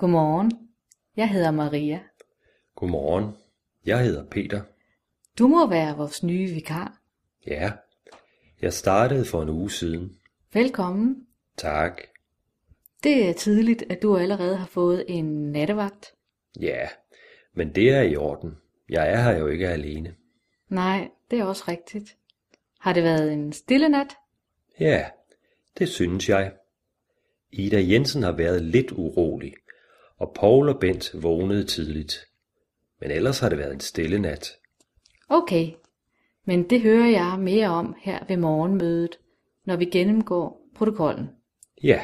Godmorgen. Jeg hedder Maria. Godmorgen. Jeg hedder Peter. Du må være vores nye vikar. Ja, jeg startede for en uge siden. Velkommen. Tak. Det er tidligt, at du allerede har fået en nattevagt. Ja, men det er i orden. Jeg er her jo ikke alene. Nej, det er også rigtigt. Har det været en stille nat? Ja, det synes jeg. Ida Jensen har været lidt urolig, og Paul og Bent vågnede tidligt. Men ellers har det været en stille nat. Okay, men det hører jeg mere om her ved morgenmødet, når vi gennemgår protokollen. Ja,